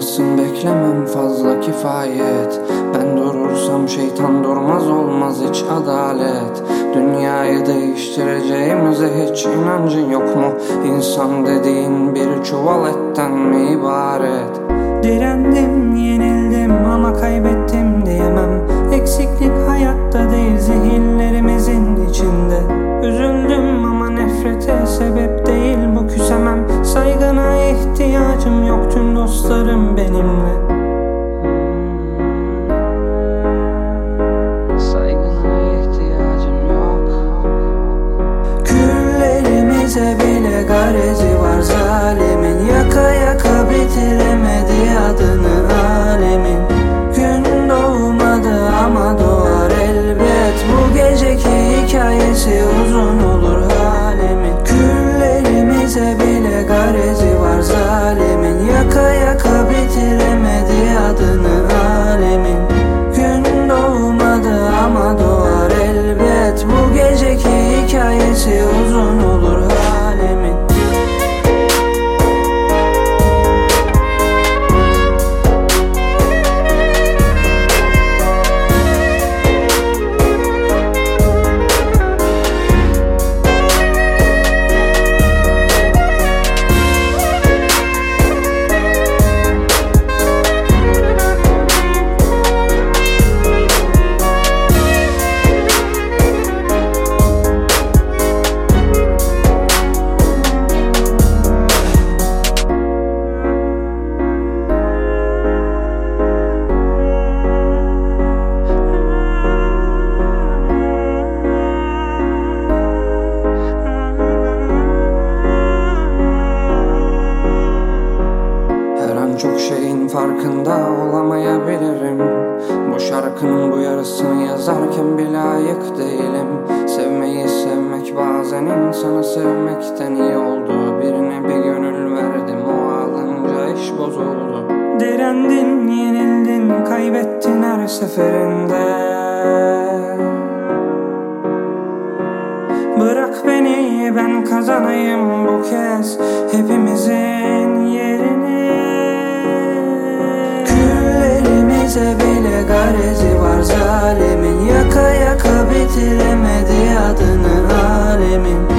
Durmasın beklemem fazla kifayet Ben durursam şeytan durmaz olmaz hiç adalet Dünyayı değiştireceğimize hiç inancın yok mu? İnsan dediğin bir çuval etten mi ibaret? Saygına ihtiyacım yok. Küllerimize bile çok şeyin farkında olamayabilirim. Bu şarkının bu yarısını yazarken bile layık değilim. Sevmeyi sevmek bazen insanı sevmekten iyi oldu. Birine bir gönül verdim o alınca iş bozuldu. Direndin, yenildin, kaybettin her seferinde. Bırak beni ben kazanayım bu kez. Hepimizin yerini Nefse bile garezi var zalimin. Yaka yaka bitiremedi adını alemin.